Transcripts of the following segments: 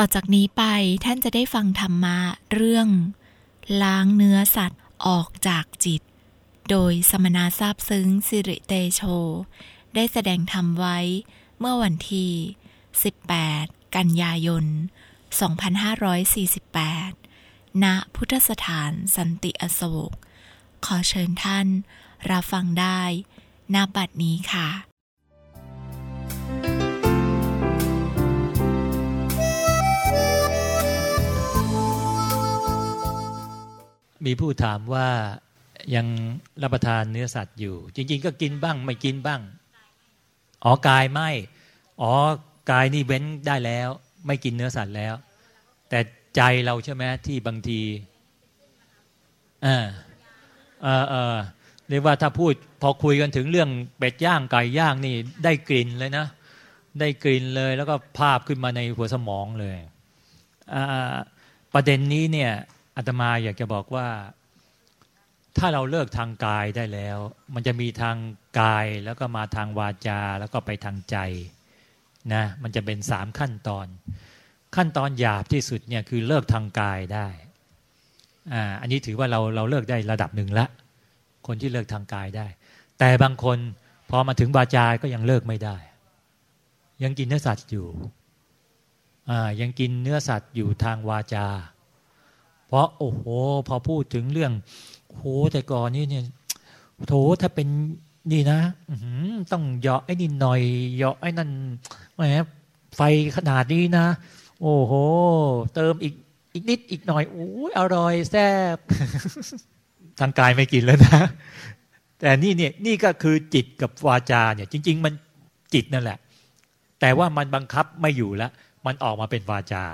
ต่อจากนี้ไปท่านจะได้ฟังธรรมะเรื่อง ล้างเนื้อสัตว์ออกจากจิต โดยสมณะทราบซึ้งสิริเตโช ได้แสดงธรรมไว้เมื่อวันที่ 18 กันยายน 2548 ณ พุทธสถานสันติอโศก ขอเชิญท่านรับฟังได้ณบัดนี้ค่ะ มีผู้ถามว่ายังรับประทานเนื้อสัตว์อยู่ จริง ๆ ก็กินบ้าง ไม่กินบ้าง อ๋อกายไม่ อ๋อกายนี่เว้นได้แล้ว ไม่กินเนื้อสัตว์แล้ว แต่ใจเราใช่ไหมที่บางทีเออเออเออเรียกว่าถ้าพูดพอคุยกันถึงเรื่องเป็ดย่างไก่ย่างนี่ได้กลิ่นเลยนะ ได้กลิ่นเลย แล้วก็ภาพขึ้นมาในหัวสมองเลยประเด็นนี้เนี่ย อาตมาอยากจะบอกว่า ถ้าเราเลิกทางกายได้แล้ว มันจะมีทางกายแล้วก็มาทางวาจาแล้วก็ไปทางใจนะมันจะเป็นสามขั้นตอน ขั้นตอนหยาบที่สุดเนี่ยคือเลิกทางกายได้อ่าอันนี้ถือว่าเราเราเลิกได้ระดับหนึ่งละ คนที่เลิกทางกายได้ แต่บางคนพอมาถึงวาจาก็ยังเลิกไม่ได้ ยังกินเนื้อสัตว์อยู่อ่ายังกินเนื้อสัตว์อยู่ทางวาจา เพราะโอ้โห พอพูดถึงเรื่องโหแต่ก่อนนี่เนี่ยโถถ้าเป็นนี่นะต้องเหยาะไอ้นี่หน่อยเหยาะไอ้นั่นแหมไฟขนาดนี้นะ โอ้โห เติมอีกอีกนิดอีกหน่อยโอ้ยอร่อยแซ่บทางกายไม่กินแล้วนะ แต่นี่เนี่ยนี่ก็คือจิตกับวาจาเนี่ย จริง ๆ มันจิตนั่นแหละ แต่ว่ามันบังคับไม่อยู่แล้ว มันออกมาเป็นวาจา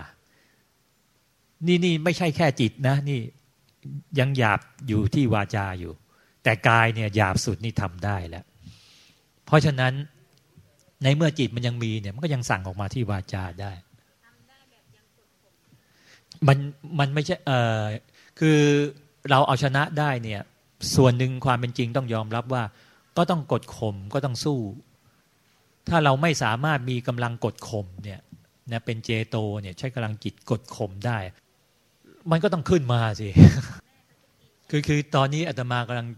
นี่นี่ไม่ใช่แค่จิตนะ นี่ยังหยาบอยู่ที่วาจาอยู่ แต่กายเนี่ยหยาบสุดนี่ทำได้แล้ว เพราะฉะนั้นในเมื่อจิตมันยังมีเนี่ย มันก็ยังสั่งออกมาที่วาจาได้ มันมันไม่ใช่เออคือเราเอาชนะได้เนี่ย ส่วนหนึ่งความเป็นจริงต้องยอมรับว่า ก็ต้องกดข่มก็ต้องสู้ ถ้าเราไม่สามารถมีกำลังกดข่มเนี่ยนะเป็นเจโตเนี่ยใช้กำลังจิตกดข่มได้ มันก็ต้องขึ้นมาสิคือคือตอนนี้อาตมากำลัง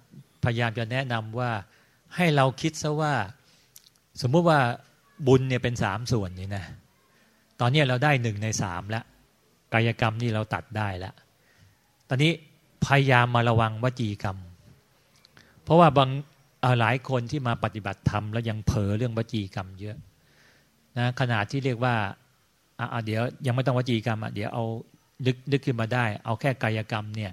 พยายามจะแนะนำว่าให้เราคิดซะว่า สมมติว่าบุญเนี่ยเป็นสามส่วนนี่นะตอนนี้เราได้หนึ่งในสามแล้วกายกรรมนี่เราตัดได้แล้วตอนนี้พยายามมาระวังวจีกรรม เพราะว่าบางหลายคนที่มาปฏิบัติธรรมแล้วยังเผลอเรื่องวจีกรรมเยอะนะขนาดที่เรียกว่าอ่าเดี๋ยวยังไม่ต้องวจีกรรมอะเดี๋ยวเอา นึกนึกขึ้นมาได้ เอาแค่กายกรรมเนี่ย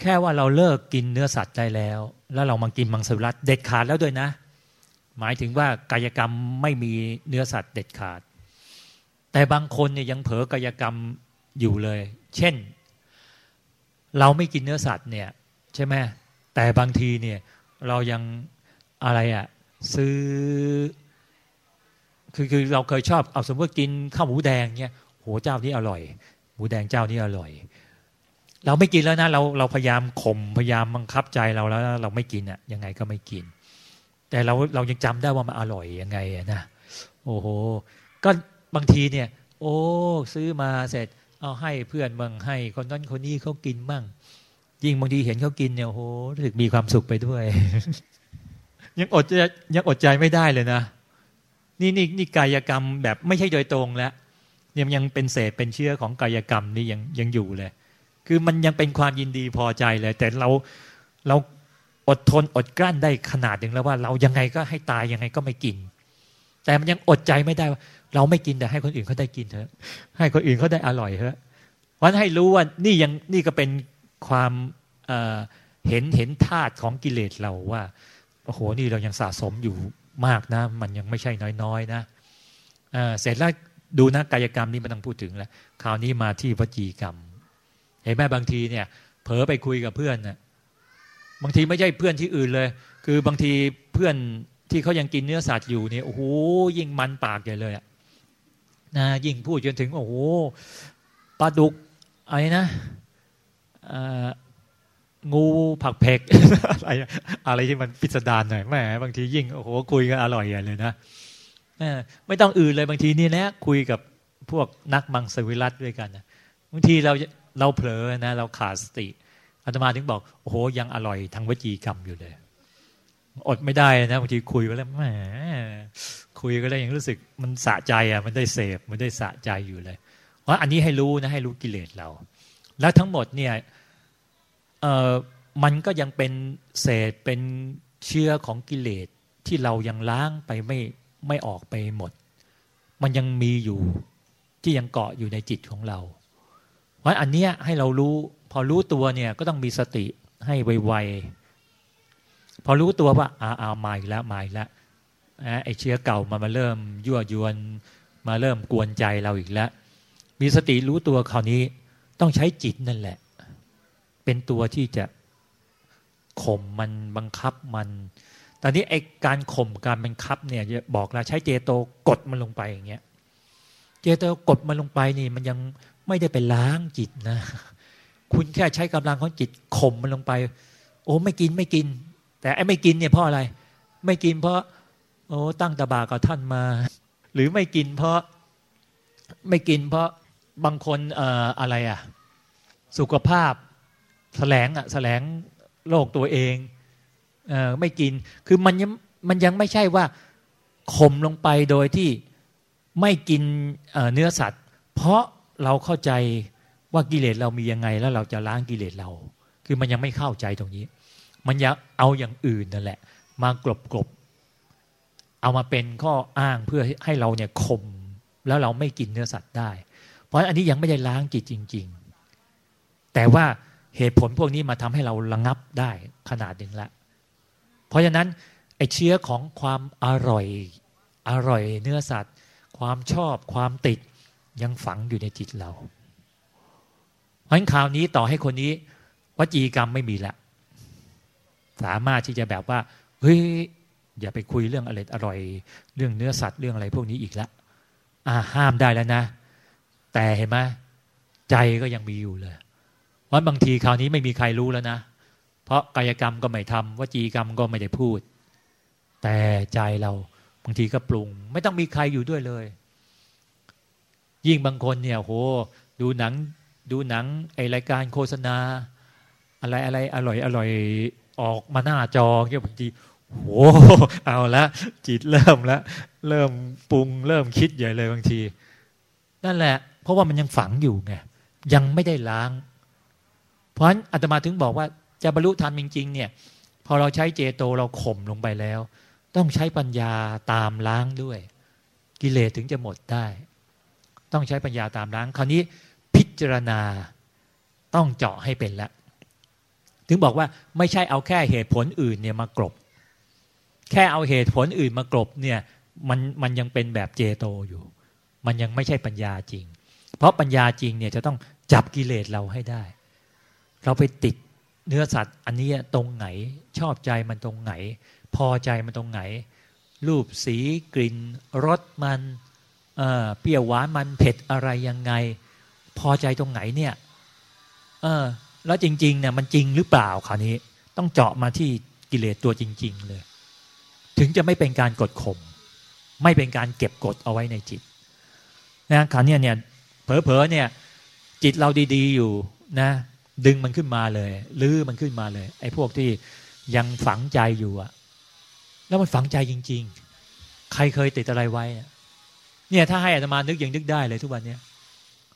แค่ว่าเราเลิกกินเนื้อสัตว์ได้แล้ว แล้วเรามากินมังสวิรัตเด็ดขาดแล้วด้วยนะ หมายถึงว่ากายกรรมไม่มีเนื้อสัตว์เด็ดขาด แต่บางคนเนี่ยยังเผลอกายกรรมอยู่เลย เช่น เราไม่กินเนื้อสัตว์เนี่ย ใช่ไหมแต่บางทีเนี่ย เรายังอะไรอะ่ะซื้อคือคือเราเคยชอบเอาสมมติกินข้าวหมูแดงเนี่ยโหเจ้านี้อร่อย หมูแดงเจ้านี่อร่อย เราไม่กินแล้วนะเราเราพยายามข่มพยายามบังคับใจเราแล้วเราไม่กินอะ ยังไงก็ไม่กิน แต่เราเรายังจำได้ว่ามันอร่อยยังไงนะโอ้โห ก็บางทีเนี่ย โอ้ซื้อมาเสร็จ เอาให้เพื่อนบางให้ คนนั้นคนนี้เขากินบ้างยิ่งบางทีเห็นเขากินเนี่ยโอ้โหรู้สึกมีความสุขไปด้วย ยังอดยังอดใจไม่ได้เลยนะนี่นี่นี่กายกรรมแบบไม่ใช่โดยตรงแล้ว ยังยังเป็นเศษเป็นเชื้อของกายกรรมนี่ยังยังอยู่เลย คือมันยังเป็นความยินดีพอใจเลย แต่เราเราอดทนอดกลั้นได้ขนาดหนึ่งแล้วว่า เรายังไงก็ให้ตายยังไงก็ไม่กิน แต่มันยังอดใจไม่ได้ว่าเราไม่กินแต่ให้คนอื่นเขาได้กินเถอะ ให้คนอื่นเขาได้อร่อยเถอะวันให้รู้ว่านี่ยังนี่ก็เป็นความเเห็นเห็นธาตุของกิเลสเราว่าโอ้โหนี่เรายังสะสมอยู่มากนะ มันยังไม่ใช่น้อยๆนะเสร็จแล้ว ดูนะกายกรรมนี่ไม่ต้องพูดถึงแล้วคราวนี้มาที่วจีกรรม เห็นไหมบางทีเนี่ย เผลอไปคุยกับเพื่อนนะบางทีไม่ใช่เพื่อนที่อื่นเลย คือบางทีเพื่อนที่เขายังกินเนื้อสัตว์อยู่เนี่ยโอ้โหยิ่งมันปากใหญ่เลยอะนะยิ่งพูดจนถึงโอ้โหปลาดุกอะไรนะงูผักเผ็กอะไรอะไรที่มันพิสดารหน่อยแม่บางทียิ่งโอ้โหคุยกันอร่อยใหญ่เลยนะ ไม่ต้องอื่นเลยบางทีนี่แหละคุยกับพวกนักมังสวิรัตด้วยกันนะบางทีเราเราเผลอนะเราขาดสติอาตมาถึงบอกโอ้โหยังอร่อยทางวจีกรรมอยู่เลย อดไม่ได้นะบางทีคุยไปแล้วแหมคุยก็แล้วยังรู้สึกมันสะใจอะมันได้เสพมันได้สะใจอยู่เลย เพราะอันนี้ให้รู้นะให้รู้กิเลสเรา แล้วทั้งหมดเนี่ยเออมันก็ยังเป็นเศษเป็นเชื้อของกิเลสที่เรายังล้างไปไม่ ไม่ออกไปหมด มันยังมีอยู่ที่ยังเกาะอยู่ในจิตของเรา เพราะอันเนี้ยให้เรารู้ พอรู้ตัวเนี่ยก็ต้องมีสติให้ไวๆพอรู้ตัวว่าอาอามาอีกแล้วมาอีกแล้วไอเชื้อเก่ามามาเริ่มยั่วยวน มาเริ่มกวนใจเราอีกแล้ว มีสติรู้ตัวคราวนี้ต้องใช้จิตนั่นแหละ เป็นตัวที่จะข่มมันบังคับมัน ตอนนี้ไอ้การข่มการบังคับเนี่ยบอกเราใช้เจโตกดมันลงไปอย่างเงี้ย เจโตกดมันลงไปนี่ มันยังไม่ได้ไปล้างจิตนะ คุณแค่ใช้กำลังของจิตข่มมันลงไป โอ้ไม่กินไม่กิน แต่ไอ้ไม่กินเนี่ยเพราะอะไร ไม่กินเพราะ โอ้ตั้งตาบากับท่านมา หรือไม่กินเพราะไม่กินเพราะบางคนเอ่ออะไรอะสุขภาพแสลงอะแสลงโรคตัวเอง ไม่กิน คือมันยังมันยังไม่ใช่ว่าข่มลงไปโดยที่ไม่กินเนื้อสัตว์ เพราะเราเข้าใจว่ากิเลสเรามียังไงแล้วเราจะล้างกิเลสเรา คือมันยังไม่เข้าใจตรงนี้ มันอยากเอาอย่างอื่นนั่นแหละ มากลบกลบเอามาเป็นข้ออ้างเพื่อให้เราเนี่ยข่มแล้วเราไม่กินเนื้อสัตว์ได้ เพราะอันนี้ยังไม่ได้ล้างจิตจริง ๆ แต่ว่าเหตุผลพวกนี้มาทำให้เราระงับได้ขนาดหนึ่งละ เพราะฉะนั้นไอเชื้อของความอร่อยอร่อยเนื้อสัตว์ ความชอบความติดยังฝังอยู่ในจิตเราเพราะฉะนั้นคราวนี้ต่อให้คนนี้วจีกรรมไม่มีละสามารถที่จะแบบว่าเฮ้ยอย่าไปคุยเรื่องอร่อยอร่อย เรื่องเนื้อสัตว์เรื่องอะไรพวกนี้อีกละอ่าห้ามได้แล้วนะ แต่เห็นไหมใจก็ยังมีอยู่เลยว่าบางทีคราวนี้ไม่มีใครรู้แล้วนะ เพราะกายกรรมก็ไม่ทำวจีกรรมก็ไม่ได้พูด แต่ใจเราบางทีก็ปรุง ไม่ต้องมีใครอยู่ด้วยเลย ยิ่งบางคนเนี่ยโหดูหนังดูหนังไอรายการโฆษณา อะไรอะไรอร่อยอร่อยออกมาหน้าจอเงี้ยบางทีโหเอาละจิตเริ่มล้วเริ่มปรุง เริ่มคิดใหญ่เลยบางที นั่นแหละ เพราะว่ามันยังฝังอยู่ไงยังไม่ได้ล้าง เพราะฉะนั้นอาตมาถึงบอกว่า จะบรรลุธรรมจริง ๆ เนี่ย พอเราใช้เจโตเราข่มลงไปแล้ว ต้องใช้ปัญญาตามล้างด้วย กิเลสถึงจะหมดได้ ต้องใช้ปัญญาตามล้าง คราวนี้พิจารณาต้องเจาะให้เป็นแล้วถึงบอกว่าไม่ใช่เอาแค่เหตุผลอื่นเนี่ยมากรบ แค่เอาเหตุผลอื่นมากรบเนี่ยมันมันยังเป็นแบบเจโตอยู่ มันยังไม่ใช่ปัญญาจริง เพราะปัญญาจริงเนี่ยจะต้องจับกิเลสเราให้ได้ เราไปติด เนื้อสัตว์อันนี้ตรงไหน ชอบใจมันตรงไหน พอใจมันตรงไหน รูปสีกลิ่นรสมันเเปรี้ยวหวานมันเผ็ดอะไรยังไง พอใจตรงไหนเนี่ยเออแล้วจริงๆเนี่ยมันจริงหรือเปล่าคราวนี้ ต้องเจาะมาที่กิเลสตัวจริง ๆ เลย ถึงจะไม่เป็นการกดข่มไม่เป็นการเก็บกดเอาไว้ในจิตนะคราวนี้เนี่ยเผลอๆเนี่ยจิตเราดี ๆ อยู่นะ ดึงมันขึ้นมาเลยลื้อมันขึ้นมาเลย ไอ้พวกที่ยังฝังใจอยู่อะแล้วมันฝังใจจริง ๆ ใครเคยติดอะไรไว้เนี่ย ถ้าให้อาตมานึกยังนึกได้เลยทุกวันเนี้ย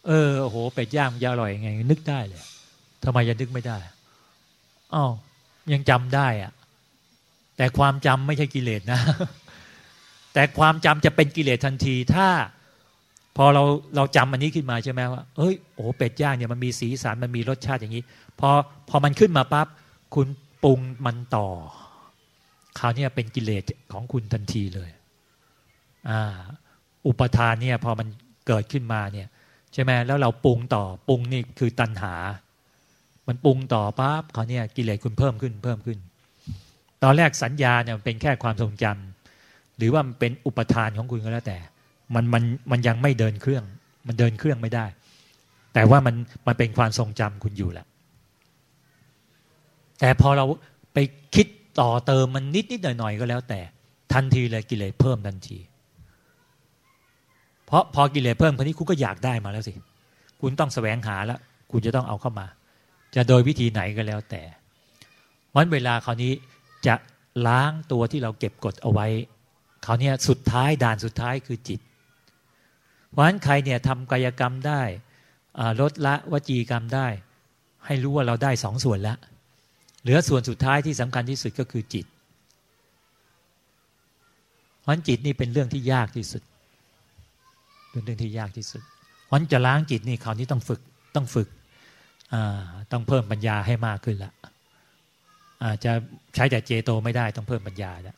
เออโอ้โหเป็ดย่างยาอร่อยไง นึกได้เลยทำไมยังนึกไม่ได้อ้าวยังจำได้อะแต่ความจำไม่ใช่กิเลสนะ แต่ความจำจะเป็นกิเลสทันทีถ้า พอเราเราจำอันนี้ขึ้นมาใช่ไหมว่าเอ้ยโอ้เป็ดย่างเนี่ยมันมีสีสันมันมีรสชาติอย่างนี้พอพอมันขึ้นมาปั๊บคุณปรุงมันต่อคราวนี้เป็นกิเลสของคุณทันทีเลยอ่าอุปทานเนี่ยพอมันเกิดขึ้นมาเนี่ยใช่ไหมแล้วเราปรุงต่อปรุงนี่คือตัณหา มันปรุงต่อปั๊บคราวนี้กิเลสคุณเพิ่มขึ้นเพิ่มขึ้น ตอนแรกสัญญาเนี่ยเป็นแค่ความทรงจำหรือว่ามันเป็นอุปทานของคุณก็แล้วแต่ มันมันมันยังไม่เดินเครื่อง มันเดินเครื่องไม่ได้ แต่ว่ามันมันเป็นความทรงจำคุณอยู่แหละแต่พอเราไปคิดต่อเติมมันนิดนิดหน่อยหน่อยก็แล้ว แต่ทันทีเลยกิเลสเพิ่มทันที เพราะพอกิเลสเพิ่มคนนี้คุณก็อยากได้มาแล้วสิ คุณต้องแสวงหาแล้วคุณจะต้องเอาเข้ามา จะโดยวิธีไหนก็แล้วแต่วันเวลาคราวนี้จะล้างตัวที่เราเก็บกดเอาไว้คราวนี้สุดท้ายด่านสุดท้ายคือจิต เพราะฉะนั้นใครเนี่ยทำกายกรรมได้ลดละวจีกรรมได้ ให้รู้ว่าเราได้สองส่วนแล้วเหลือส่วนสุดท้ายที่สำคัญที่สุดก็คือจิตเพราะจิตนี่เป็นเรื่องที่ยากที่สุด เป็นเรื่องที่ยากที่สุดเพราะจะล้างจิตนี่คราวนี้ต้องฝึกต้องฝึกต้องเพิ่มปัญญาให้มากขึ้นละอาจจะใช้แต่เจโตไม่ได้ต้องเพิ่มปัญญาแล้ว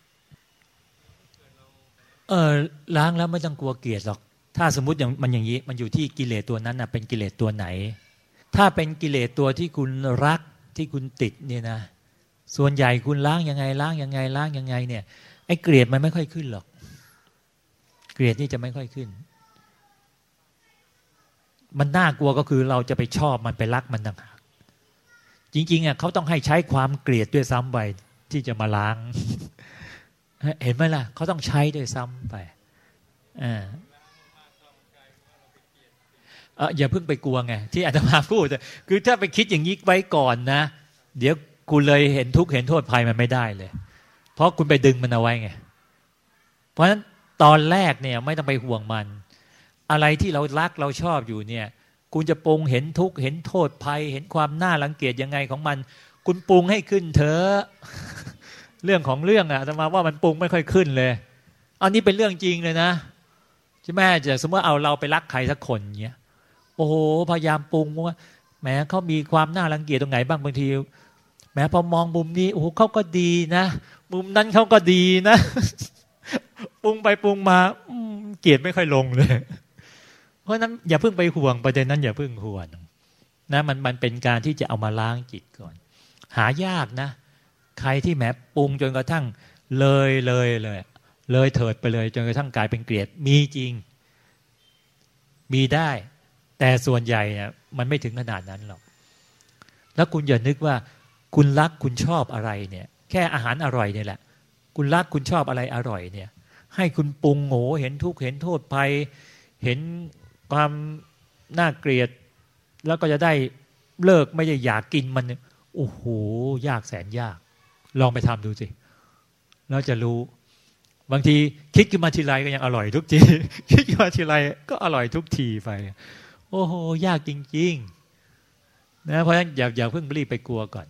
เออล้างแล้วไม่ต้องกลัวเกลียดหรอก ถ้าสมมติอย่างมันอย่างนี้มันอยู่ที่กิเลสตัวนั้นนะเป็นกิเลสตัวไหน ถ้าเป็นกิเลสตัวที่คุณรักที่คุณติดเนี่ยนะส่วนใหญ่คุณล้างยังไงล้างยังไงล้างยังไงเนี่ยไอ้เกลียดมันไม่ค่อยขึ้นหรอก เกลียดนี่จะไม่ค่อยขึ้น มันน่ากลัวก็คือเราจะไปชอบมันไปรักมันต่างหากจริงๆอะเขาต้องให้ใช้ความเกลียดด้วยซ้ำไปที่จะมาล้าง เห็นไหมล่ะเขาต้องใช้ด้วยซ้ำไปอ่า อออย่าเพิ่งไปกลัวไงที่อาตมาพูดคือถ้าไปคิดอย่างนี้ไว้ก่อนนะ เดี๋ยวคุณเลยเห็นทุกข์เห็นโทษภัยมันไม่ได้เลย เพราะคุณไปดึงมันเอาไว้ไง เพราะฉะนั้นตอนแรกเนี่ยไม่ต้องไปห่วงมัน อะไรที่เรารักเราชอบอยู่เนี่ย คุณจะปรุงเห็นทุกข์เห็นโทษภัย เห็นความน่ารังเกียจยังไงของมัน คุณปรุงให้ขึ้นเถอะเรื่องของเรื่องอะอาตมาว่ามันปรุงไม่ค่อยขึ้นเลย อันนี้เป็นเรื่องจริงเลยนะใช่ไหมจะสมมติเอาเราไปรักใครสักคนเงี้ย โอ้โหพยายามปรุงว่าแหมเขามีความน่ารังเกียจตรงไหนบ้างบางทีแหมพอมองมุมนี้โอ้โหเขาก็ดีนะมุมนั้นเขาก็ดีนะปรุงไปปรุงมาเกลียดไม่ค่อยลงเลย เพราะนั้นอย่าเพิ่งไปห่วงประเด็นนั้นอย่าเพิ่งห่วงนะมันมันเป็นการที่จะเอามาล้างจิตก่อน หายากนะ ใครที่แหมปรุงจนกระทั่งเลยเลยเลย เลยเถิดไปเลย จนกระทั่งกลายเป็นเกลียดมีจริง มีได้ แต่ส่วนใหญ่เนี่ยมันไม่ถึงขนาดนั้นหรอก แล้วคุณอย่านึกว่าคุณรักคุณชอบอะไรเนี่ย แค่อาหารอร่อยเนี่ยแหละ คุณรักคุณชอบอะไรอร่อยเนี่ย ให้คุณปรุงโง่เห็นทุกข์เห็นโทษภัย เห็นความน่าเกลียด แล้วก็จะได้เลิกไม่ได้อยากกินมันโอ้โหยากแสนยาก ลองไปทำดูสิแล้วจะรู้ บางทีคิดขึ้นมาทีไรก็ยังอร่อยทุกที คิดขึ้นมาทีไรก็อร่อยทุกทีไป โอ้โห ยากจริง ๆ นะ เพราะฉะนั้นอย่าอย่าเพิ่งรีบไปกลัวก่อน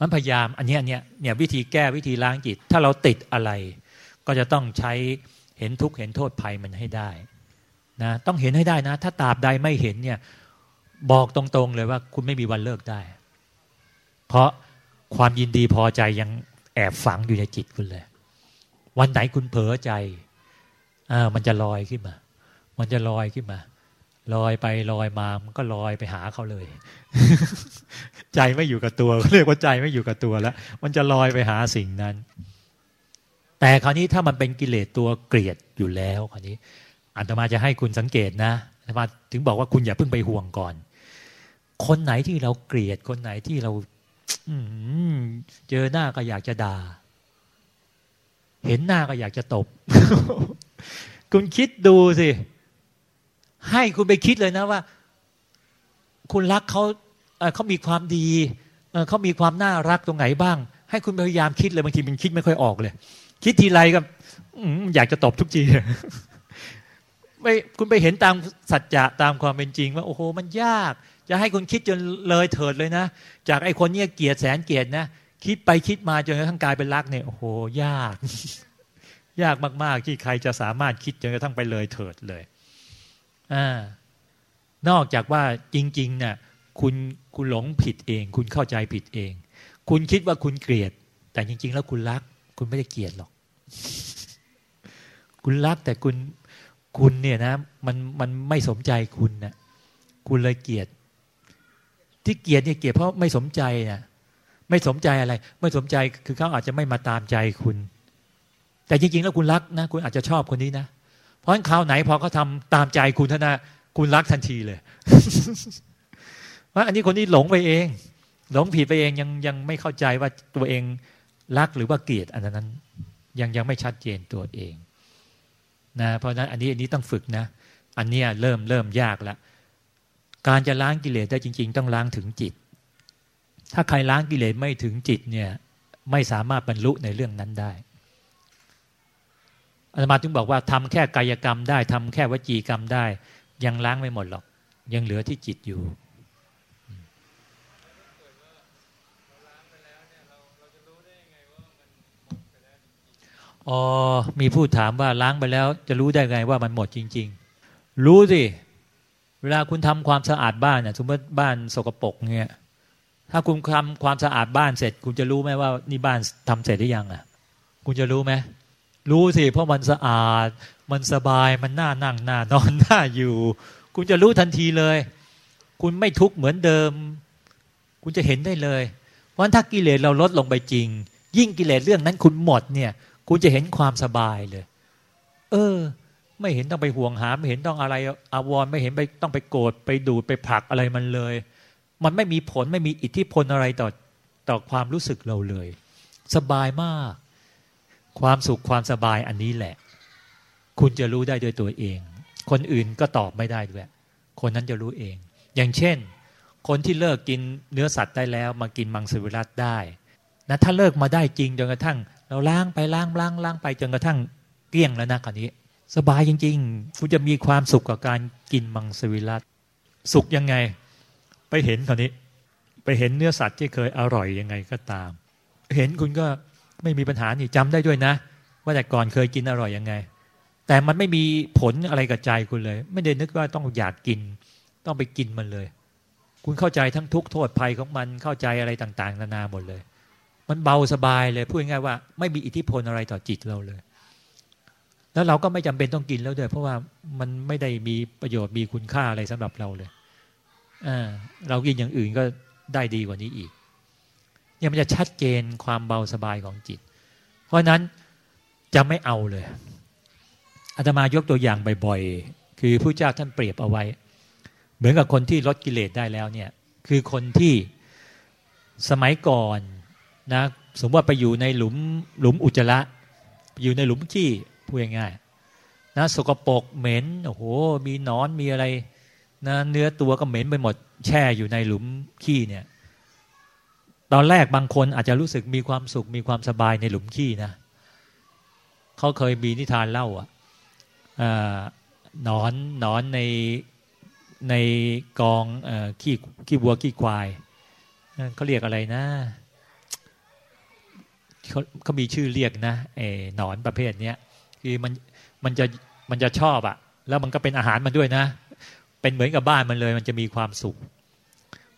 มันพยายาม อันนี้อันนี้เนี่ยวิธีแก้วิธีล้างจิต ถ้าเราติดอะไร ก็จะต้องใช้เห็นทุกข์เห็นโทษภัยมันให้ได้นะต้องเห็นให้ได้นะ ถ้าตราบใดไม่เห็นเนี่ยบอกตรงๆเลยว่าคุณไม่มีวันเลิกได้ เพราะความยินดีพอใจยังแอบฝังอยู่ในจิตคุณเลย วันไหนคุณเผลอใจอ่ามันจะลอยขึ้นมา มันจะลอยขึ้นมา ลอยไปลอยมามันก็ลอยไปหาเขาเลย ใจไม่อยู่กับตัวเรียกว่าใจไม่อยู่กับตัวแล้ว มันจะลอยไปหาสิ่งนั้น แต่คราวนี้ถ้ามันเป็นกิเลสตัวเกลียดอยู่แล้วคราวนี้อัตมาจะให้คุณสังเกตนะอัตมาถึงบอกว่าคุณอย่าเพิ่งไปห่วงก่อน คนไหนที่เราเกลียด คนไหนที่เราเจอหน้าก็อยากจะด่า เห็นหน้าก็อยากจะตบ คุณคิดดูสิ ให้คุณไปคิดเลยนะว่า คุณรักเขาเขามีความดีเขามีความน่ารักตรงไหนบ้าง ให้คุณพยายามคิดเลยบางทีมันคิดไม่ค่อยออกเลย คิดทีไรก็อยากจะตอบทุกทีไม่คุณไปเห็นตามสัจจะตามความเป็นจริง ว่าโอ้โหมันยาก จะให้คุณคิดจนเลยเถิดเลยนะ จากไอ้คนเนี้ยเกียดแสนเกียดนะคิดไปคิดมาจนกระทั่งกลายเป็นรักเนี่ยโอ้โหยาก ยากมาก ๆ ที่ใครจะสามารถคิดจนกระทั่งไปเลยเถิดเลย อนอกจากว่าจริงๆเนี่ยคุณคุณหลงผิดเอง คุณเข้าใจผิดเอง คุณคิดว่าคุณเกลียด แต่จริง ๆ แล้วคุณรัก คุณไม่ได้เกลียดหรอก คุณรักแต่คุณคุณเนี่ยนะมันมันไม่สมใจคุณนะคุณเลยเกลียด ที่เกลียดเนี่ยเกลียดเพราะไม่สมใจนะไม่สมใจอะไร ไม่สมใจคือเขาอาจจะไม่มาตามใจคุณ แต่จริง ๆ แล้วคุณรักนะ คุณอาจจะชอบคนนี้นะ ราะฉะนั้นคราวไหนพอเขาทาตามใจคุณท่านะคุณรักทันทีเลยว่าอันนี้คนนี้หลงไปเอง หลงผิดไปเองยังยังไม่เข้าใจว่าตัวเองรักหรือว่าเกลียดอันนั้น ยังยังไม่ชัดเจนตัวเองนะเพราะนั้นอันนี้อันนี้ต้องฝึกนะ อันเนี้ยเริ่มเริ่มยากล้วการจะล้างกิเลสได้จริง ๆ ต้องล้างถึงจิต ถ้าใครล้างกิเลสไม่ถึงจิตเนี่ยไม่สามารถบรรลุในเรื่องนั้นได้ อาตมาถึงบอกว่าทำแค่กายกรรมได้ทำแค่วจีกรรมได้ ยังล้างไม่หมดหรอก ยังเหลือที่จิตอยู่อ๋อมีผู้ถามว่าล้างไปแล้ว จะรู้ได้ไงว่ามันหมดจริง ๆ รู้สิเวลาคุณทำความสะอาดบ้านเนี่ยสมมติบ้านสกปรกเงี้ยถ้าคุณทำความสะอาดบ้านเสร็จ คุณจะรู้ไหมว่านี่บ้านทำเสร็จหรือยังอะ คุณจะรู้ไหม รู้สิเพราะมันสะอาด มันสบายมันน่านั่งน่านอนน่าอยู่ คุณจะรู้ทันทีเลย คุณไม่ทุกข์เหมือนเดิม คุณจะเห็นได้เลยเพราะถ้ากิเลสเราลดลงไปจริง ยิ่งกิเลสเรื่องนั้นคุณหมดเนี่ย คุณจะเห็นความสบายเลย เออ ไม่เห็นต้องไปห่วงหา ไม่เห็นต้องอะไรอาวรไม่เห็นไปต้องไปโกรธไปดูดไปผลักอะไรมันเลย มันไม่มีผลไม่มีอิทธิพลอะไรต่อต่อความรู้สึกเราเลย สบายมาก ความสุขความสบายอันนี้แหละ คุณจะรู้ได้โดยตัวเอง คนอื่นก็ตอบไม่ได้ด้วย คนนั้นจะรู้เอง อย่างเช่น คนที่เลิกกินเนื้อสัตว์ได้แล้ว มากินมังสวิรัตได้นะถ้าเลิกมาได้จริงจนกระทั่ง เราล้างไปล้างล้างล้างไปจนกระทั่งเกลี้ยงแล้วนะคราวนี้ สบายจริง ๆ คุณจะมีความสุขกับการกินมังสวิรัตสุขยังไง ไปเห็นคราวนี้ ไปเห็นเนื้อสัตว์ที่เคยอร่อยยังไงก็ตาม เห็นคุณก็ ไม่มีปัญหานี่จำได้ด้วยนะ ว่าแต่ก่อนเคยกินอร่อยยังไง แต่มันไม่มีผลอะไรกับใจคุณเลย ไม่ได้นึกว่าต้องอยากกิน ต้องไปกินมันเลย คุณเข้าใจทั้งทุกโทษภัยของมันเข้าใจอะไรต่าง ๆ นานาหมดเลย มันเบาสบายเลยพูดง่ายว่า ไม่มีอิทธิพลอะไรต่อจิตเราเลย แล้วเราก็ไม่จำเป็นต้องกินแล้วด้วยเพราะว่ามันไม่ได้มีประโยชน์มีคุณค่าอะไรสำหรับเราเลยเรากินอย่างอื่นก็ได้ดีกว่านี้อีก เนี่ยมันจะชัดเจนความเบาสบายของจิต เพราะนั้นจะไม่เอาเลยอาตมายกตัวอย่างบ่อยๆ คือผู้เจ้าท่านเปรียบเอาไว้ เหมือนกับคนที่ลดกิเลสได้แล้วเนี่ยคือคนที่สมัยก่อนนะสมมติว่าไปอยู่ในหลุมหลุมอุจจาระอยู่ในหลุมขี้พูดง่ายๆนะสกปรกเหม็นโอ้โหมีนอนมีอะไรนะเนื้อตัวก็เหม็นไปหมดแช่อยู่ในหลุมขี้เนี่ย ตอนแรกบางคนอาจจะรู้สึกมีความสุขมีความสบายในหลุมขี้นะเขาเคยมีนิทานเล่าอะนอนนอนในในกองอขี้ขี้วัวขี้ควายเขาเรียกอะไรนะเขาเขามีชื่อเรียกนะเอหนอนประเภทเนี้ยคือมันมันจะมันจะชอบอะ แล้วมันก็เป็นอาหารมันด้วยนะ เป็นเหมือนกับบ้านมันเลย มันจะมีความสุข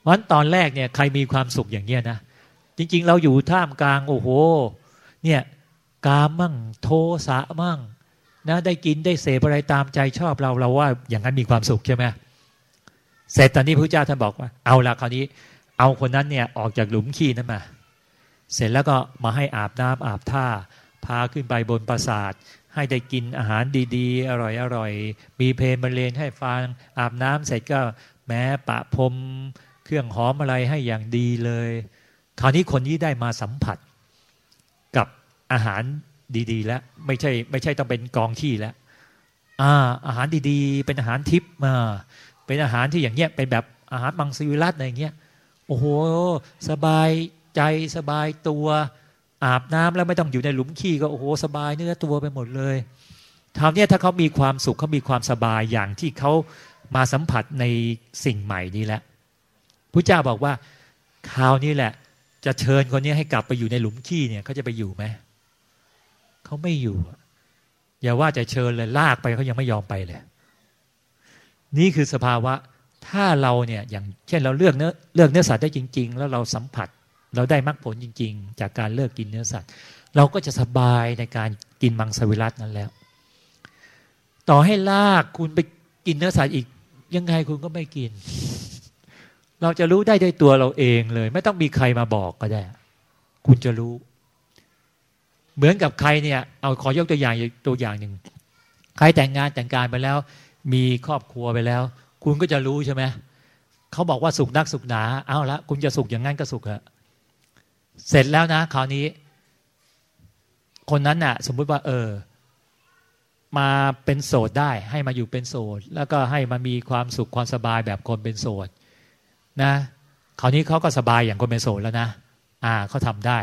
เพราะฉะนั้นตอนแรกเนี่ยใครมีความสุขอย่างเนี้ยนะจริง ๆ เราอยู่ท่ามกลางโอ้โห เนี่ยกามมั่งโทสะมั่งนะได้กินได้เสพอะไรตามใจชอบเราเราว่า อย่างนั้นมีความสุขใช่ไหมเสร็จตอนนี้พระเจ้าท่านบอกว่า เอาละคราวนี้ เอาคนนั้นเนี่ยออกจากหลุมขี้นั้นมา เสร็จแล้วก็มาให้อาบน้ำอาบท่า พาขึ้นไปบนปราสาท ให้ได้กินอาหารดีๆ อร่อยๆมีเพลงบรรเลงให้ฟังอาบน้ำเสร็จก็แม้ปะพรม เครื่องหอมอะไรให้อย่างดีเลย คราวนี้คนนี้ได้มาสัมผัสกับอาหารดี ๆ แล้ว ไม่ใช่ ไม่ใช่ต้องเป็นกองที่แล้วอาอาหารดีๆ เป็นอาหารทิพย์มาเป็นอาหารที่อย่างเงี้ยเป็นแบบอาหารมังสวิรัตอะไรเงี้ยโอ้โห สบายใจสบายตัว อาบน้ำแล้วไม่ต้องอยู่ในหลุมขี้ก็โอ้โหสบายเนื้อตัวไปหมดเลยทาวนี้ถ้าเขามีความสุขเขามีความสบายอย่างที่เขามาสัมผัสในสิ่งใหม่นี้แหละ พระเจ้าบอกว่าคราวนี้แหละ จะเชิญคนนี้ให้กลับไปอยู่ในหลุมขี้เนี่ยเขาจะไปอยู่ไหมเขาไม่อยู่อย่าว่าจะเชิญเลยลากไปเขายังไม่ยอมไปเลย นี่คือสภาวะถ้าเราเนี่ยอย่างเช่นเราเลือกเนื้อเลือกเนื้อสัตว์ได้จริง ๆ แล้วเราสัมผัสเราได้มรรคผลจริง ๆ จากการเลิกกินเนื้อสัตว์ เราก็จะสบายในการกินมังสวิรัตนั้นแล้ว ต่อให้ลากคุณไปกินเนื้อสัตว์อีก ยังไงคุณก็ไม่กิน เราจะรู้ได้ด้วยตัวเราเองเลย ไม่ต้องมีใครมาบอกก็ได้ คุณจะรู้ เหมือนกับใครเนี่ย เอาขอยกตัวอย่างตัวอย่างหนึ่งใครแต่งงานแต่งการไปแล้ว มีครอบครัวไปแล้ว คุณก็จะรู้ใช่ไหมเขาบอกว่าสุขนักสุขหนา เอาละคุณจะสุขอย่างนั้นก็สุขอะเสร็จแล้วนะคราวนี้ คนนั้นน่ะ สมมุติว่า เออ มาเป็นโสดได้ ให้มาอยู่เป็นโสด แล้วก็ให้มามีความสุขความสบายแบบคนเป็นโสด นะคราวนี้เขาก็สบายอย่างคนเป็นโสดแล้วนะอ่าเขาทำได้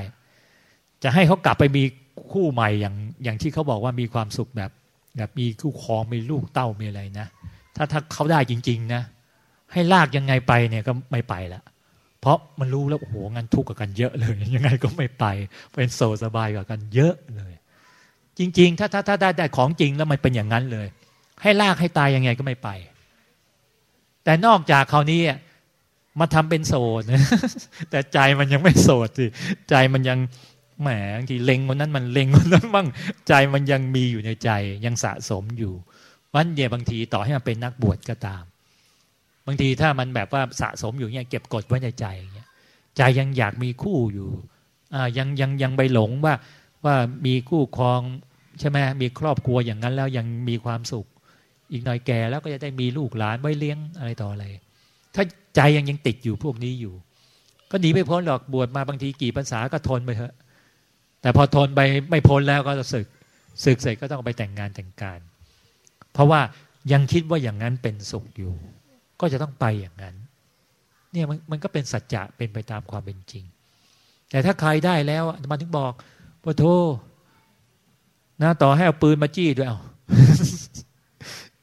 จะให้เขากลับไปมีคู่ใหม่อย่างอย่างที่เขาบอกว่ามีความสุขแบบ แบบมีคู่ครองมีลูกเต้ามีอะไรนะถ้าถ้าเขาได้จริง ๆ นะ ให้ลากยังไงไปเนี่ยก็ไม่ไปละเพราะมันรู้แล้วโอ้โหงานทุกข์กับกันเยอะเลย ยังไงก็ไม่ไป เป็นโซสบายกับกันเยอะเลย จริง ๆ ถ้าถ้าถ้าได้ได้ของจริงแล้วมันเป็นอย่างนั้นเลย ให้ลากให้ตายยังไงก็ไม่ไป แต่นอกจากคราวนี้ มาทำเป็นโสดนะแต่ใจมันยังไม่โสดสิใจมันยังแหมบางทีเล็งคนนั้นมันเล็งคนนั้นบ้างใจมันยังมีอยู่ในใจ ยังสะสมอยู่วันเดียบางทีต่อให้มันเป็นนักบวชก็ตาม บางทีถ้ามันแบบว่าสะสมอยู่เนี่ยเก็บกดไว้ในใจเงี้ยใจยังอยากมีคู่อยู่อ่ายังยังยังไปหลงว่าว่ามีคู่ครองใช่ไหมมีครอบครัวอย่างนั้นแล้วยังมีความสุข อีกหน่อยแก่แล้วก็จะได้มีลูกหลานไว้เลี้ยงอะไรต่ออะไร ถ้าใจยังยังติดอยู่พวกนี้อยู่ ก็หนีไม่พ้นหรอกบวชมาบางทีกี่ภาษาก็ทนไปเถอะ แต่พอทนไปไม่พ้นแล้วก็จะศึกศึกเสร็จก็ต้องไปแต่งงานแต่งการ เพราะว่ายังคิดว่าอย่างนั้นเป็นสุขอยู่ ก็จะต้องไปอย่างนั้น เนี่ยมันมันก็เป็นสัจจะเป็นไปตามความเป็นจริง แต่ถ้าใครได้แล้วมันถึงบอกว่าโทนะต่อให้เอาปืนมาจี้ด้วยเอา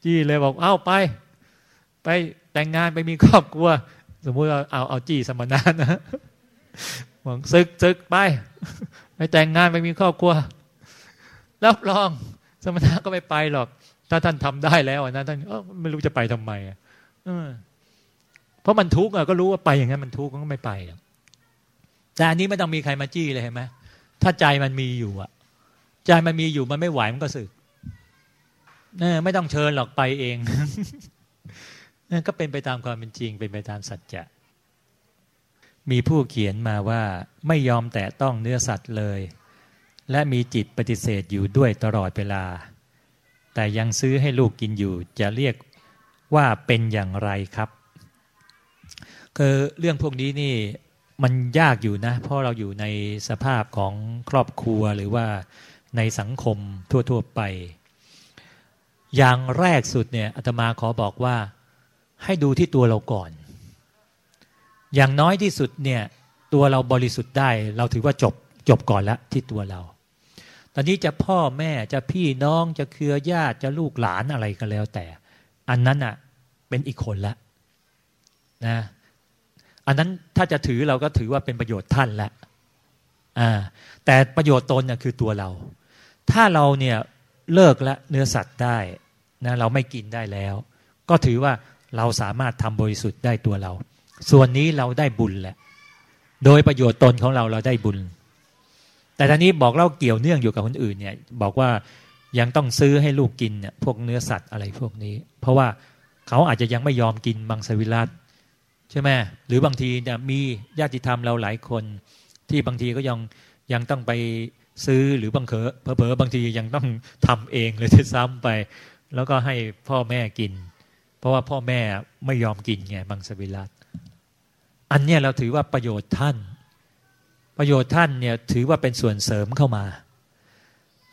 จี้เลยบอกเอาไป ไป แต่งงานไปมีครอบครัว สมมุติเอาเอาเอาจี้สมณะนะบอกศึกศึกไปไปแต่งงานไปมีครอบครัวรับรองสมณะก็ไม่ไปหรอก ถ้าท่านทำได้แล้วนะท่านไม่รู้จะไปทำไมอะเพราะมันทุกข์ก็รู้ว่าไปอย่างนั้นมันทุกข์ก็ไม่ไปแต่อันนี้ไม่ต้องมีใครมาจี้เลยเห็นไหมถ้าใจมันมีอยู่อะ ใจมันมีอยู่มันไม่ไหวมันก็สึกเนี่ยไม่ต้องเชิญหรอกไปเอง นี่ก็เป็นไปตามความเป็นจริง เป็นไปตามสัจจะ มีผู้เขียนมาว่าไม่ยอมแตะต้องเนื้อสัตว์เลย และมีจิตปฏิเสธอยู่ด้วยตลอดเวลา แต่ยังซื้อให้ลูกกินอยู่จะเรียกว่าเป็นอย่างไรครับคือเรื่องพวกนี้นี่มันยากอยู่นะ เพราะเราอยู่ในสภาพของครอบครัวหรือว่าในสังคมทั่วๆไป อย่างแรกสุดเนี่ยอาตมาขอบอกว่า ให้ดูที่ตัวเราก่อน อย่างน้อยที่สุดเนี่ย ตัวเราบริสุทธิ์ได้ เราถือว่าจบจบก่อนล้วที่ตัวเรา ตอนนี้จะพ่อแม่จะพี่น้องจะเครือญาติจะลูกหลานอะไรก็แล้วแต่ อันนั้นอะเป็นอีกคนละนะอันนั้นถ้าจะถือเราก็ถือว่าเป็นประโยชน์ท่านละอ่าแต่ประโยชน์ตนเนี่ยคือตัวเรา ถ้าเราเนี่ยเลิกละเนื้อสัตว์ได้นะเราไม่กินได้แล้ว ก็ถือว่า เราสามารถทำบริสุทธิ์ได้ตัวเรา ส่วนนี้เราได้บุญแหละ โดยประโยชน์ตนของเราเราได้บุญ แต่ตอนนี้บอกเล่าเกี่ยวเนื่องอยู่กับคนอื่นเนี่ย บอกว่ายังต้องซื้อให้ลูกกินเนี่ยพวกเนื้อสัตว์อะไรพวกนี้ เพราะว่าเขาอาจจะยังไม่ยอมกินบางสวิรัตใช่ไหมหรือบางทีเนี่ยมีญาติธรรมเราหลายคน ที่บางทีก็ยังยังต้องไปซื้อหรือบางเผลอเผลอบางทียังต้องทำเองเลยที่ซ้ำไป แล้วก็ให้พ่อแม่กิน ราะว่าพ่อแม่ไม่ยอมกินไงบางสวิรัตอันนี้เราถือว่าประโยชน์ท่าน ประโยชน์ท่านเนี่ยถือว่าเป็นส่วนเสริมเข้ามา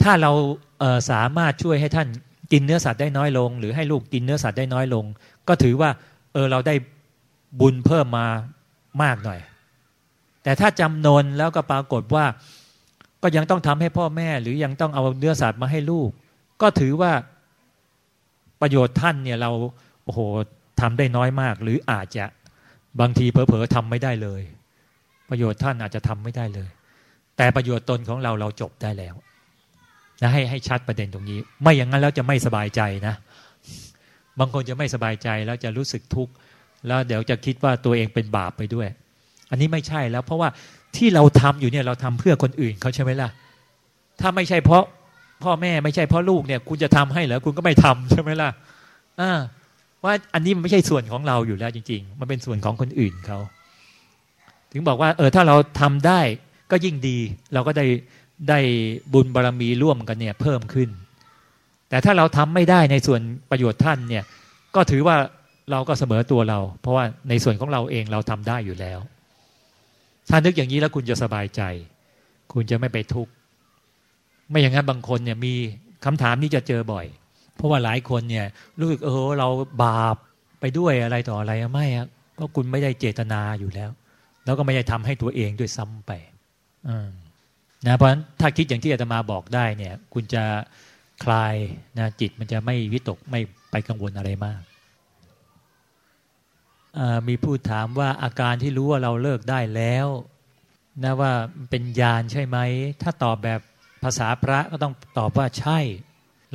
ถ้าเราเสามารถช่วยให้ท่านกินเนื้อสัตว์ได้น้อยลง หรือให้ลูกกินเนื้อสัตว์ได้น้อยลง ก็ถือว่าเออเราได้บุญเพิ่มมามากหน่อย แต่ถ้าจำนนแล้วก็ปรากฏว่า ก็ยังต้องทำให้พ่อแม่ หรือยังต้องเอาเนื้อสัตว์มาให้ลูก ก็ถือว่าประโยชน์ท่านเนี่ยเรา โอ้โหทำได้น้อยมาก หรืออาจจะบางทีเผลอๆทำไม่ได้เลย ประโยชน์ท่านอาจจะทำไม่ได้เลย แต่ประโยชน์ตนของเราเราจบได้แล้วนะให้ให้ชัดประเด็นตรงนี้ ไม่อย่างนั้นแล้วจะไม่สบายใจนะ บางคนจะไม่สบายใจแล้วจะรู้สึกทุกข์แล้วเดี๋ยวจะคิดว่าตัวเองเป็นบาปไปด้วย อันนี้ไม่ใช่แล้ว เพราะว่าที่เราทำอยู่เนี่ยเราทำเพื่อคนอื่นเขาใช่ไหมล่ะ ถ้าไม่ใช่เพราะพ่อแม่ไม่ใช่เพราะลูกเนี่ย คุณจะทำให้เหรอคุณก็ไม่ทำใช่ไหมล่ะอ่า ว่าอันนี้มันไม่ใช่ส่วนของเราอยู่แล้วจริง ๆ มันเป็นส่วนของคนอื่นเขา ถึงบอกว่า เออถ้าเราทำได้ก็ยิ่งดี เราก็ได้ได้บุญบารรมีร่วมกันเนี่ยเพิ่มขึ้น แต่ถ้าเราทำไม่ได้ในส่วนประโยชน์ท่านเนี่ยก็ถือว่าเราก็เสมอตัวเรา เพราะว่าในส่วนของเราเองเราทำได้อยู่แล้ว ถ้านึกอย่างนี้แล้วคุณจะสบายใจ คุณจะไม่ไปทุกข์ไม่อย่างนั้นบางคนเนี่ยมีคำถามนี้จะเจอบ่อย พราะว่าหลายคนเนี่ยรู้สึกเออเราบาปไปด้วยอะไรต่ออะไรไม่ครับก็คุณไม่ได้เจตนาอยู่แล้ว แล้วก็ไม่ได้ทำให้ตัวเองด้วยซ้ำไปนะเพราะฉะนั้นถ้าคิดอย่างที่อาตมาบอกได้เนี่ย คุณจะคลายนะจิตมันจะไม่วิตกไม่ไปกังวลอะไรมาก มีผู้ถามว่าอาการที่รู้ว่าเราเลิกได้แล้วนะว่าเป็นญาณใช่ไหม ถ้าตอบแบบภาษาพระก็ต้องตอบว่าใช่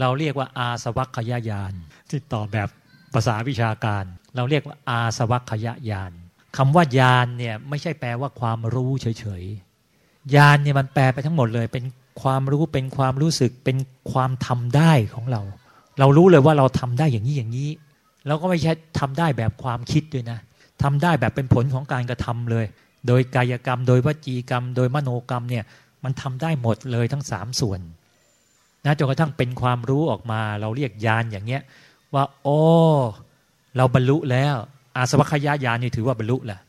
เราเรียกว่าอาสวัคยายานที่ตอบแบบภาษาวิชาการ เราเรียกว่าอาสวัคยายานคำว่าญาณเนี่ยไม่ใช่แปลว่าความรู้เฉยๆญาณเนี่ยมันแปลไปทั้งหมดเลย เป็นความรู้เป็นความรู้สึกเป็นความทำได้ของเรา เรารู้เลยว่าเราทำได้อย่างนี้อย่างนี้เราก็ไม่ใช่ทำได้แบบความคิดด้วยนะทำได้แบบเป็นผลของการกระทำเลย โดยกายกรรม โดยวจีกรรม โดยมโนกรรมเนี่ยมันทำได้หมดเลยทั้งสามส่วน นะจนกระทั่งเป็นความรู้ออกมา เราเรียกญาณอย่างเงี้ย ว่าโอ้เราบรรลุแล้ว อาสวัคยายานนี่ถือว่าบรรลุแหละ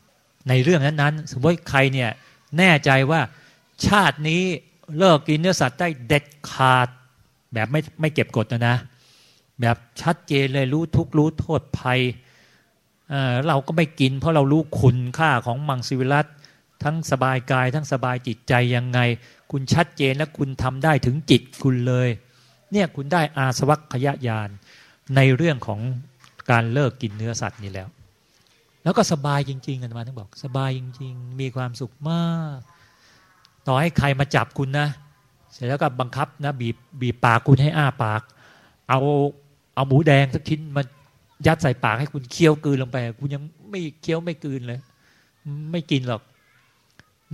ในเรื่องนั้นๆสมมติใครเนี่ยแน่ใจว่าชาตินี้เลิกกินเนื้อสัตว์ได้เด็ดขาด แบบไม่ไม่เก็บกดนะนะ แบบชัดเจนเลยรู้ทุกรู้โทษภัยเเราก็ไม่กิน เพราะเรารู้คุณค่าของมังสวิรัต ทั้งสบายกาย ทั้งสบายจิตใจยังไง คุณชัดเจนและคุณทำได้ถึงจิตคุณเลย เนี่ยคุณได้อาสวัคยายานในเรื่องของการเลิกกินเนื้อสัตว์นี่แล้ว แล้วก็สบายจริงๆกันมาทั้งบอก สบายจริง ๆ มีความสุขมาก ต่อให้ใครมาจับคุณนะ เสร็จแล้วก็บังคับนะบีบบีบปากคุณให้อ้าปาก เอาเอาหมูแดงสักชิ้นมายัดใส่ปากให้คุณเคี้ยวกืนลงไป คุณยังไม่เคี้ยวไม่กืนเลย ไม่กินหรอก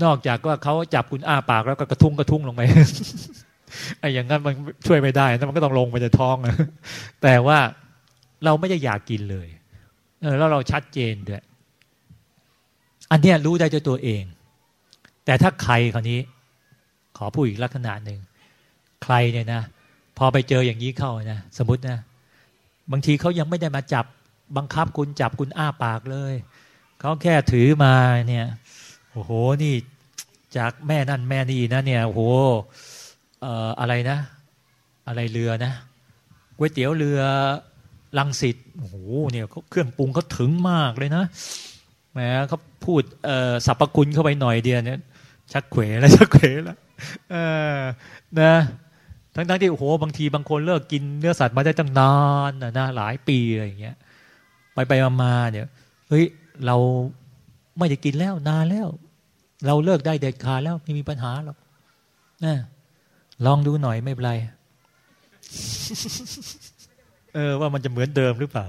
นอกจากว่าเขาจับคุณอ้าปากแล้วก็กระทุ้งกระทุ้งลงไปไอ้อย่างนั้นมันช่วยไม่ได้นะมันก็ต้องลงไปในท้องนะแต่ว่าเราไม่ได้อยากกินเลยเออแล้วเราชัดเจนด้วย อันเนี้ยรู้ได้ด้วยตัวเอง แต่ถ้าใครคนนี้ ขอพูดอีกลักษณะหนึ่งใครเนี่ยนะพอไปเจออย่างนี้เข้านะสมมตินะ บางทีเขายังไม่ได้มาจับบังคับคุณจับคุณอ้าปากเลยเขาแค่ถือมาเนี่ย โอ้โห นี่จากแม่นั่นแม่นี่นะเนี่ย โอ้โหเอ่ออะไรนะ อะไรเรือนะก๋วยเตี๋ยวเรือลังสิตโอ้โหเนี่ยเขาเครื่องปรุงเขาถึงมากเลยนะแหมเขาพูดสรรพคุณเข้าไปหน่อยเดียวเนี่ยชักเขวแล้วชักเขวแล้วนะทั้งทั้งที่โอ้โหบางทีบางคนเลิกกินเนื้อสัตว์มาได้ตั้งนานนะนะหลายปีอะไรอย่างเงี้ยไปไปมาเนี่ยเฮ้ยเราไม่ได้กินแล้วนานแล้ว เราเลิกได้เด็ดขาดแล้วไม่มีปัญหาหรอกนะลองดูหน่อยไม่เป็นไร เออ ว่ามันจะเหมือนเดิมหรือเปล่า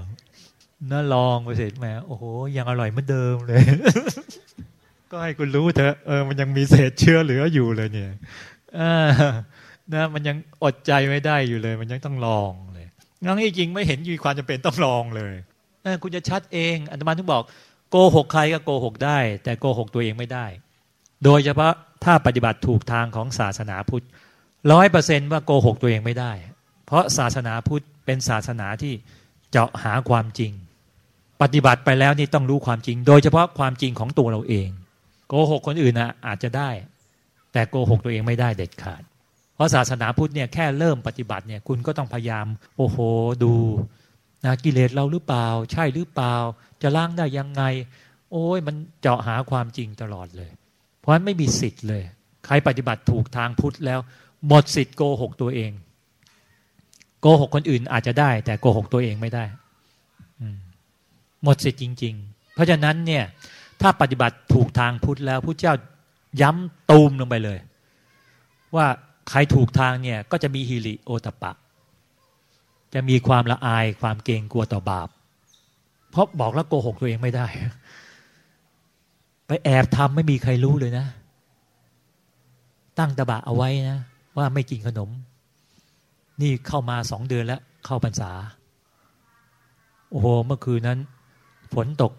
น่าลองไปเสร็จแหมโอ้โหยังอร่อยเหมือนเดิมเลย ก็ให้คุณรู้เถอะเออ มันยังมีเศษเชื้อเหลืออยู่เลย เนี่ยนะมันยังอดใจไม่ได้อยู่เลย มันยังต้องลองเลยงั้นจริงไม่เห็นมีความจำเป็นต้องลองเลยคุณจะชัดเองอันตมาถึงบอก โกหกใครก็โกหกได้ แต่โกหกตัวเองไม่ได้ โดยเฉพาะถ้าปฏิบัติถูกทางของศาสนาพุทธร้อยเปอร์เซนต์ว่าโกหกตัวเองไม่ได้ เพราะศาสนาพุทธเป็นศาสนาที่เจาะหาความจริง ปฏิบัติไปแล้วนี่ต้องรู้ความจริง โดยเฉพาะความจริงของตัวเราเอง โกหกคนอื่นนะอาจจะได้ แต่โกหกตัวเองไม่ได้เด็ดขาด เพราะศาสนาพุทธเนี่ยแค่เริ่มปฏิบัติเนี่ยคุณก็ต้องพยายาม โอ้โหดูนะกิเลสเราหรือเปล่า ใช่หรือเปล่า จะล้างได้ยังไง โอ้ยมันเจาะหาความจริงตลอดเลย ราะฉะนั้นไม่มีสิทธิ์เลย ใครปฏิบัติถูกทางพุทธแล้ว หมดสิทธิ์โกหกตัวเอง โกหกคนอื่นอาจจะได้ แต่โกหกตัวเองไม่ได้หมดสิทธิ์จริง ๆ เพราะฉะนั้นเนี่ย ถ้าปฏิบัติถูกทางพุทธแล้วพระเจ้าย้ำตูมลงไปเลย ว่าใครถูกทางเนี่ยก็จะมีฮิริโอตปะ จะมีความละอายความเกรงกลัวต่อบาป เพราะบอกแล้วโกหกตัวเองไม่ได้ ไปแอบทำไม่มีใครรู้เลยนะ ตั้งตบะเอาไว้นะ ว่าไม่กินขนม นี่เข้ามาสองเดือนแล้ว เข้าพรรษา โอ้โห เมื่อคืนนั้น ฝนตก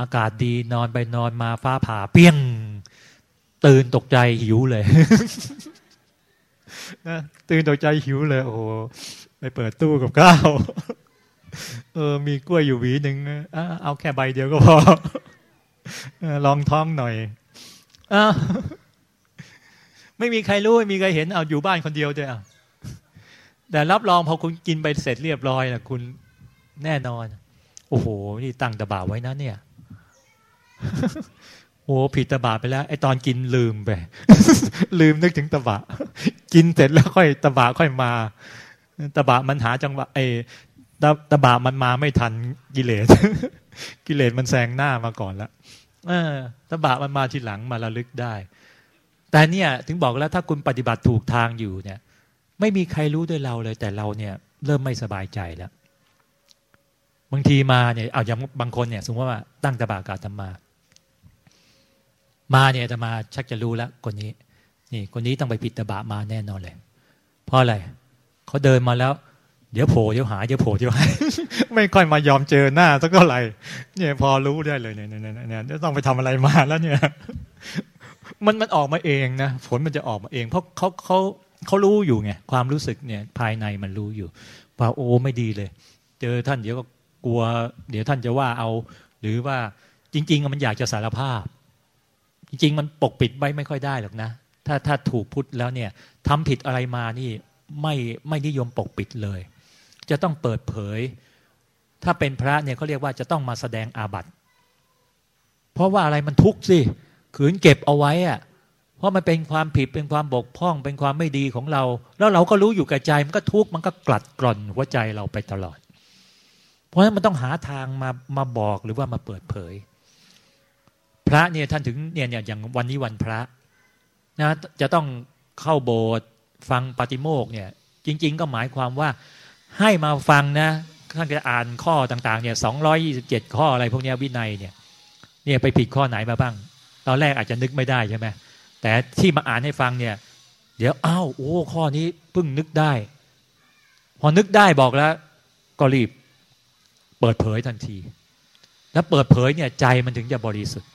อากาศดีนอนไปนอนมาฟ้าผ่าเปี้ยง ตื่นตกใจหิวเลยตื่นตกใจหิวเลย โอ้โหไปเปิดตู้กับข้าวเออ มีกล้วยอยู่หวีหนึ่งเอาแค่ใบเดียวก็พอ ลองท้องหน่อยอไม่มีใครรู้ไม่มีใครเห็นเอาอยู่บ้านคนเดียวด้วยอะแต่รับรองพอคุณกินไปเสร็จเรียบร้อยนะคุณแน่นอน โอ้โห นี่ตั้งตะบาไว้นะเนี่ยโอ้ผิดตะบะไปแล้วไอตอนกินลืมไป ลืมนึกถึงตะบะ กินเสร็จแล้วค่อยตะบะค่อยมาตะบะมันหาจังหวะไอตะตะบะมันมาไม่ทันกิเลส กิเลสมันแซงหน้ามาก่อนแล้วตะบะมันมาทีหลังมาระลึกได้ แต่เนี่ยถึงบอกแล้วถ้าคุณปฏิบัติถูกทางอยู่เนี่ย ไม่มีใครรู้ด้วยเราเลย แต่เราเนี่ย เริ่มไม่สบายใจแล้ว บางทีมาเนี่ยเอาอย่างบางคนเนี่ย สมมติว่าตั้งตบะกาธรรมา มาเนี่ยจะมาชักจะรู้แล้วคนนี้ นี่ คนนี้ต้องไปผิดตบะมาแน่นอนเลย เพราะอะไรเขาเดินมาแล้ว เดี๋ยวโผล่เดี๋ยวหายเดี๋ยวโผล่เดี๋ยวหายไม่ค่อยมายอมเจอหน้าสักเท่าไหร่เนี่ยพอรู้ได้เลยเนี่ยเนี่ยเนี่ยจะต้องไปทำอะไรมาแล้วเนี่ย มันมันออกมาเองนะผลมันจะออกมาเอง เพราะเขาเขาเขารู้อยู่ไงความรู้สึกเนี่ย ภายในมันรู้อยู่ว่าโอ้ไม่ดีเลย เจอท่านเดี๋ยวก็กลัว เดี๋ยวท่านจะว่าเอา หรือว่าจริง ๆ มันอยากจะสารภาพ จริง ๆ มันปกปิดไว้ไม่ค่อยได้หรอกนะถ้าถ้าถูกพุทธแล้วเนี่ยทำผิดอะไรมานี่ไม่ไม่นิยมปกปิดเลย จะต้องเปิดเผย ถ้าเป็นพระเนี่ยเขาเรียกว่าจะต้องมาแสดงอาบัติ เพราะว่าอะไรมันทุกข์สิขืนเก็บเอาไว้อะเพราะมันเป็นความผิดเป็นความบกพร่อง เป็นความไม่ดีของเรา แล้วเราก็รู้อยู่กับใจมันก็ทุกข์มันก็กลัดกร่อนหัวใจเราไปตลอด เพราะฉะนั้นมันต้องหาทางมามาบอกหรือว่ามาเปิดเผย พระเนี่ยท่านถึงเนี่ยเนี่ยอย่างวันนี้วันพระนะจะต้องเข้าโบสถ์ฟังปฏิโมกเนี่ย จริง ๆ ก็หมายความว่า ให้มาฟังนะท่านจะอ่านข้อต่างๆเนี่ยสองยี่สิบเจ็ดข้ออะไรพวกนี้วินัยเนี่ย เนี่ยไปผิดข้อไหนมาบ้าง ตอนแรกอาจจะนึกไม่ได้ใช่ไหมแต่ที่มาอ่านให้ฟังเนี่ย เดี๋ยวอ้าวโอ้ข้อนี้เพิ่งนึกได้ พอนึกได้บอกแล้ว ก็รีบ เปิดเผยทันที แล้วเปิดเผยเนี่ยใจมันถึงจะบริสุทธิ์